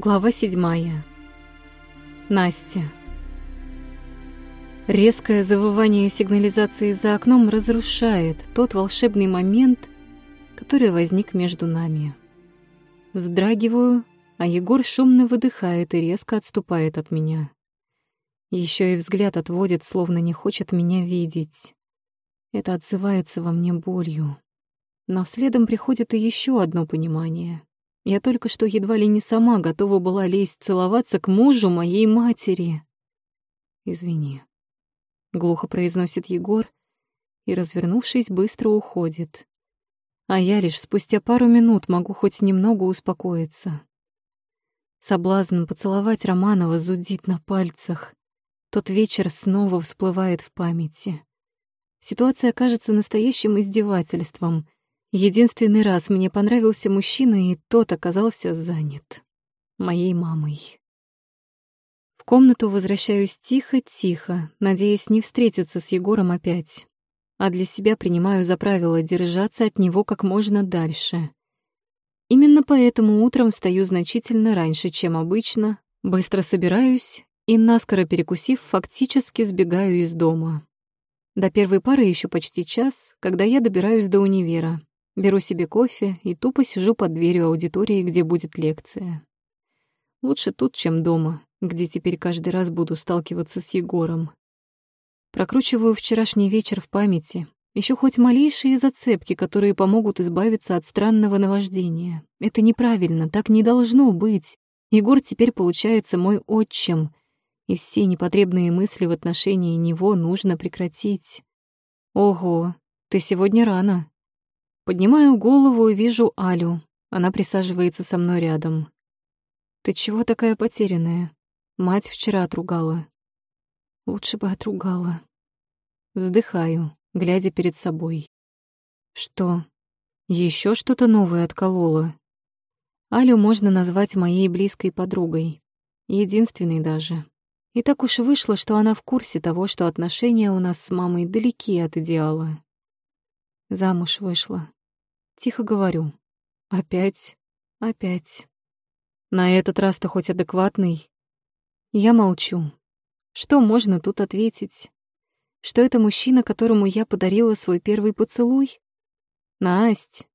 Глава седьмая. Настя. Резкое завывание сигнализации за окном разрушает тот волшебный момент, который возник между нами. Вздрагиваю, а Егор шумно выдыхает и резко отступает от меня. Еще и взгляд отводит, словно не хочет меня видеть. Это отзывается во мне болью. Но следом приходит и еще одно понимание — я только что едва ли не сама готова была лезть целоваться к мужу моей матери. «Извини», — глухо произносит Егор и, развернувшись, быстро уходит. А я лишь спустя пару минут могу хоть немного успокоиться. Соблазн поцеловать Романова зудит на пальцах. Тот вечер снова всплывает в памяти. Ситуация кажется настоящим издевательством — Единственный раз мне понравился мужчина, и тот оказался занят. Моей мамой. В комнату возвращаюсь тихо-тихо, надеясь не встретиться с Егором опять. А для себя принимаю за правило держаться от него как можно дальше. Именно поэтому утром встаю значительно раньше, чем обычно, быстро собираюсь и, наскоро перекусив, фактически сбегаю из дома. До первой пары еще почти час, когда я добираюсь до универа. Беру себе кофе и тупо сижу под дверью аудитории, где будет лекция. Лучше тут, чем дома, где теперь каждый раз буду сталкиваться с Егором. Прокручиваю вчерашний вечер в памяти. Еще хоть малейшие зацепки, которые помогут избавиться от странного наваждения. Это неправильно, так не должно быть. Егор теперь получается мой отчим, и все непотребные мысли в отношении него нужно прекратить. Ого, ты сегодня рано. Поднимаю голову и вижу Алю. Она присаживается со мной рядом. «Ты чего такая потерянная? Мать вчера отругала». «Лучше бы отругала». Вздыхаю, глядя перед собой. «Что? Еще что-то новое отколола?» Алю можно назвать моей близкой подругой. Единственной даже. И так уж вышло, что она в курсе того, что отношения у нас с мамой далеки от идеала. Замуж вышла. Тихо говорю. Опять, опять. На этот раз ты хоть адекватный? Я молчу. Что можно тут ответить? Что это мужчина, которому я подарила свой первый поцелуй? Насть,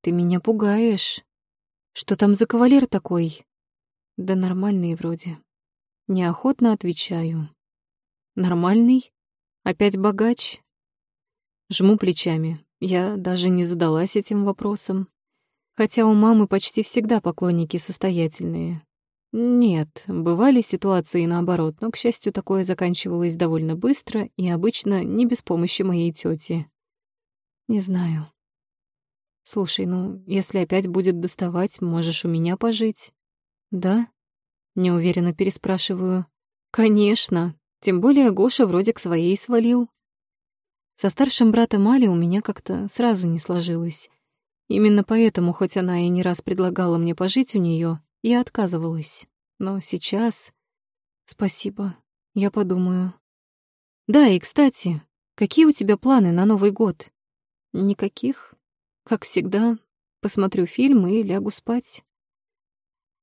ты меня пугаешь. Что там за кавалер такой? Да нормальный вроде. Неохотно отвечаю. Нормальный? Опять богач? Жму плечами. Я даже не задалась этим вопросом. Хотя у мамы почти всегда поклонники состоятельные. Нет, бывали ситуации наоборот, но, к счастью, такое заканчивалось довольно быстро и обычно не без помощи моей тети. Не знаю. Слушай, ну, если опять будет доставать, можешь у меня пожить. Да? Неуверенно переспрашиваю. Конечно. Тем более Гоша вроде к своей свалил. Со старшим братом Али у меня как-то сразу не сложилось. Именно поэтому, хоть она и не раз предлагала мне пожить у нее, я отказывалась. Но сейчас... Спасибо, я подумаю. Да, и, кстати, какие у тебя планы на Новый год? Никаких. Как всегда, посмотрю фильм и лягу спать.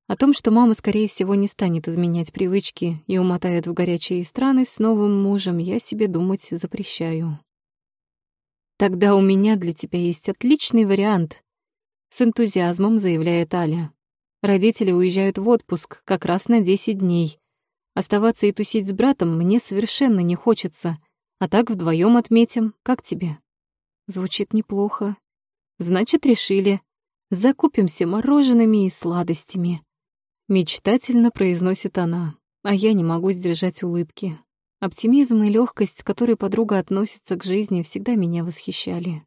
О том, что мама, скорее всего, не станет изменять привычки и умотает в горячие страны с новым мужем, я себе думать запрещаю. Тогда у меня для тебя есть отличный вариант. С энтузиазмом заявляет Аля. Родители уезжают в отпуск как раз на 10 дней. Оставаться и тусить с братом мне совершенно не хочется. А так вдвоем отметим. Как тебе? Звучит неплохо. Значит, решили. Закупимся мороженными и сладостями. Мечтательно произносит она, а я не могу сдержать улыбки. Оптимизм и легкость, с которой подруга относится к жизни, всегда меня восхищали.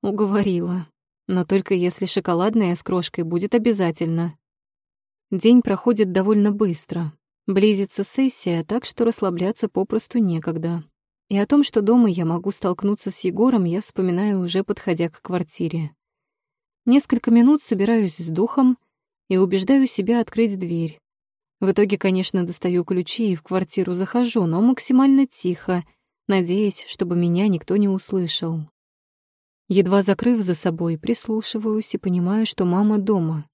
Уговорила. Но только если шоколадная с крошкой будет обязательно. День проходит довольно быстро. Близится сессия, так что расслабляться попросту некогда. И о том, что дома я могу столкнуться с Егором, я вспоминаю уже подходя к квартире. Несколько минут собираюсь с духом и убеждаю себя открыть дверь. В итоге, конечно, достаю ключи и в квартиру захожу, но максимально тихо, надеясь, чтобы меня никто не услышал. Едва закрыв за собой, прислушиваюсь и понимаю, что мама дома.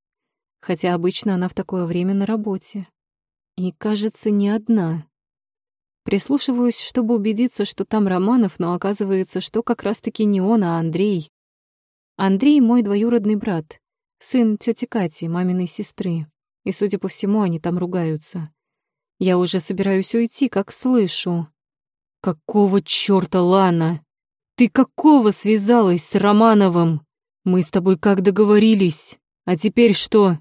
хотя обычно она в такое время на работе. И, кажется, не одна. Прислушиваюсь, чтобы убедиться, что там Романов, но оказывается, что как раз-таки не он, а Андрей. Андрей — мой двоюродный брат, сын тети Кати, маминой сестры. И, судя по всему, они там ругаются. Я уже собираюсь уйти, как слышу. «Какого чёрта, Лана? Ты какого связалась с Романовым? Мы с тобой как договорились? А теперь что?»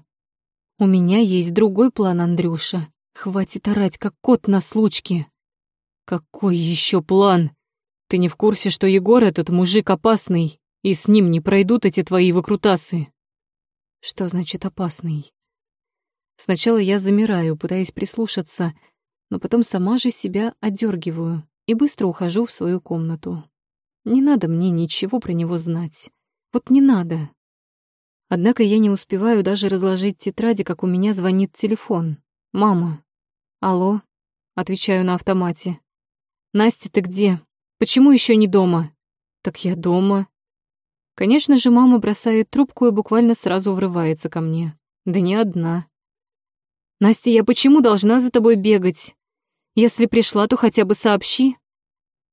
«У меня есть другой план, Андрюша. Хватит орать, как кот на случке». «Какой еще план? Ты не в курсе, что Егор этот мужик опасный, и с ним не пройдут эти твои выкрутасы?» «Что значит опасный?» Сначала я замираю, пытаясь прислушаться, но потом сама же себя одергиваю и быстро ухожу в свою комнату. Не надо мне ничего про него знать. Вот не надо. Однако я не успеваю даже разложить тетради, как у меня звонит телефон. «Мама». «Алло?» — отвечаю на автомате. «Настя, ты где? Почему еще не дома?» «Так я дома». Конечно же, мама бросает трубку и буквально сразу врывается ко мне. Да не одна. «Настя, я почему должна за тобой бегать? Если пришла, то хотя бы сообщи».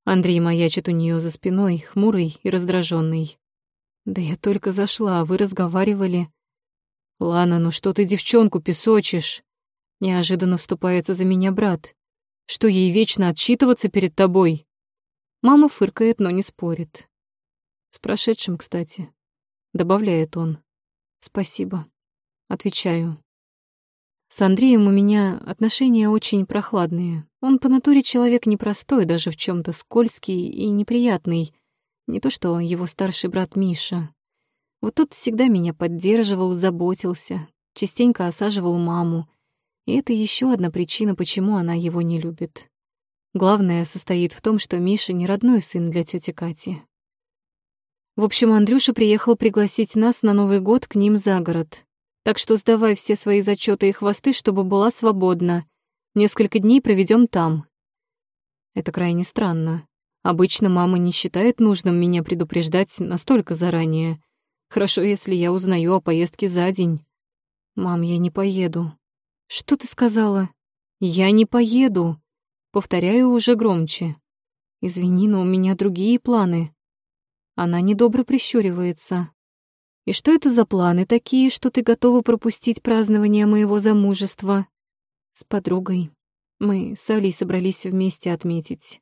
Андрей маячит у нее за спиной, хмурый и раздраженный. «Да я только зашла, а вы разговаривали». «Лана, ну что ты девчонку песочишь?» Неожиданно вступается за меня брат. «Что ей вечно отчитываться перед тобой?» Мама фыркает, но не спорит. «С прошедшим, кстати», — добавляет он. «Спасибо», — отвечаю. С Андреем у меня отношения очень прохладные. Он по натуре человек непростой, даже в чем то скользкий и неприятный. Не то что его старший брат Миша. Вот тот всегда меня поддерживал, заботился, частенько осаживал маму. И это еще одна причина, почему она его не любит. Главное состоит в том, что Миша не родной сын для тети Кати. В общем, Андрюша приехал пригласить нас на Новый год к ним за город. Так что сдавай все свои зачеты и хвосты, чтобы была свободна. Несколько дней проведем там. Это крайне странно. Обычно мама не считает нужным меня предупреждать настолько заранее. Хорошо, если я узнаю о поездке за день. Мам, я не поеду. Что ты сказала? Я не поеду. Повторяю уже громче. Извини, но у меня другие планы. Она недобро прищуривается. И что это за планы такие, что ты готова пропустить празднование моего замужества? С подругой. Мы с Алей собрались вместе отметить.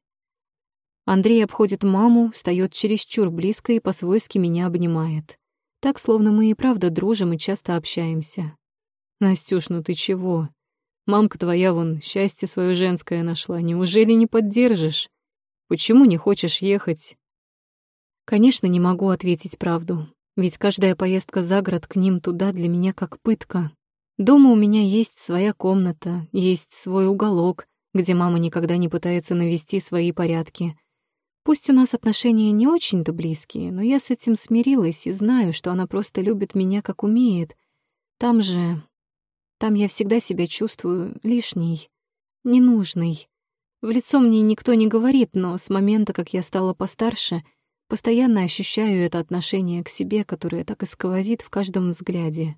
Андрей обходит маму, встает чересчур близко и по-свойски меня обнимает. Так, словно мы и правда дружим и часто общаемся. Настюш, ну ты чего? Мамка твоя вон счастье свое женское нашла. Неужели не поддержишь? Почему не хочешь ехать? Конечно, не могу ответить правду. Ведь каждая поездка за город к ним туда для меня как пытка. Дома у меня есть своя комната, есть свой уголок, где мама никогда не пытается навести свои порядки. Пусть у нас отношения не очень-то близкие, но я с этим смирилась и знаю, что она просто любит меня как умеет. Там же... Там я всегда себя чувствую лишней, ненужной. В лицо мне никто не говорит, но с момента, как я стала постарше — Постоянно ощущаю это отношение к себе, которое так и сквозит в каждом взгляде.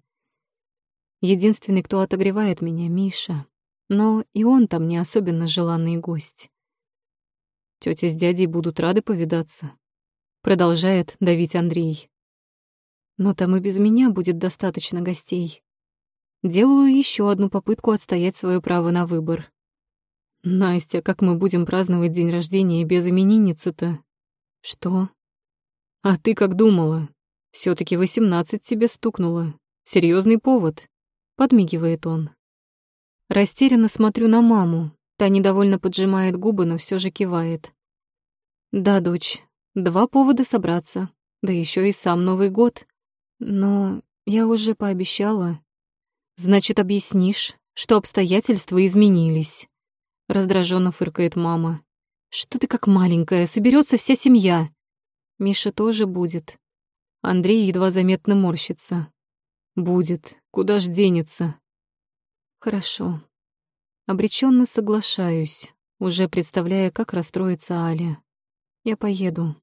Единственный, кто отогревает меня, Миша. Но и он там не особенно желанный гость. Тётя с дядей будут рады повидаться. Продолжает давить Андрей. Но там и без меня будет достаточно гостей. Делаю еще одну попытку отстоять свое право на выбор. Настя, как мы будем праздновать день рождения без именинницы-то? Что? А ты как думала? все таки восемнадцать тебе стукнуло. Серьезный повод. Подмигивает он. Растерянно смотрю на маму. Та недовольно поджимает губы, но все же кивает. Да, дочь, два повода собраться. Да еще и сам Новый год. Но я уже пообещала. Значит, объяснишь, что обстоятельства изменились. Раздраженно фыркает мама. Что ты как маленькая, соберется вся семья. Миша тоже будет. Андрей едва заметно морщится. Будет. Куда ж денется? Хорошо. Обреченно соглашаюсь, уже представляя, как расстроится Аля. Я поеду.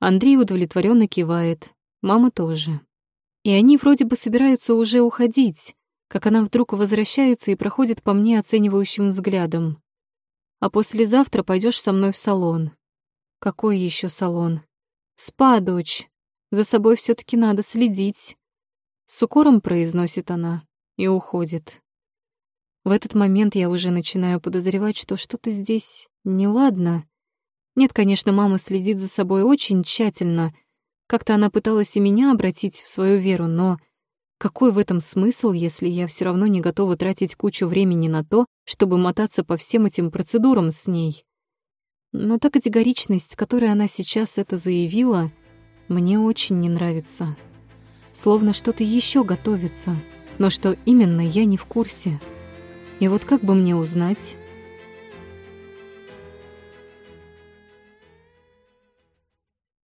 Андрей удовлетворенно кивает, мама тоже. И они вроде бы собираются уже уходить, как она вдруг возвращается и проходит по мне оценивающим взглядом. А послезавтра пойдешь со мной в салон. Какой еще салон? Спа, дочь. За собой все таки надо следить. С укором произносит она и уходит. В этот момент я уже начинаю подозревать, что что-то здесь неладно. Нет, конечно, мама следит за собой очень тщательно. Как-то она пыталась и меня обратить в свою веру, но какой в этом смысл, если я все равно не готова тратить кучу времени на то, чтобы мотаться по всем этим процедурам с ней? Но та категоричность, которой она сейчас это заявила, мне очень не нравится. Словно что-то еще готовится, но что именно, я не в курсе. И вот как бы мне узнать,